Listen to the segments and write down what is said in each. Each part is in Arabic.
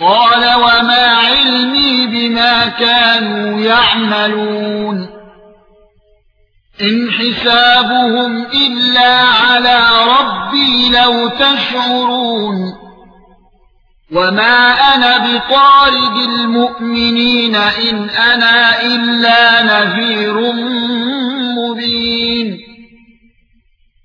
قال وما علمي بما كانوا يعملون. إن حسابهم إلا على ربي لو تشعرون. وما أنا بطارد المؤمنين إن أنا إلا نذير مبين.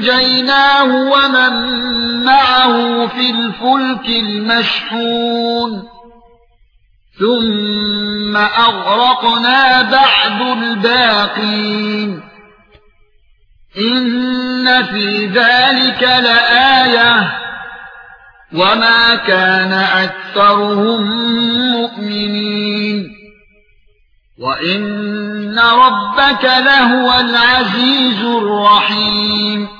فانجيناه ومن معه في الفلك المشحون. ثم أغرقنا بعد الباقين. إن في ذلك لآية. وما كان أكثرهم مؤمنين. وإن ربك لهو العزيز الرحيم.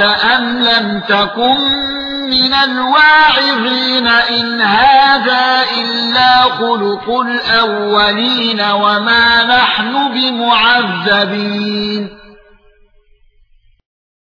اوعظت ام لم تكن من الواعظين ان هذا الا خلق الاولين وما نحن بمعذبين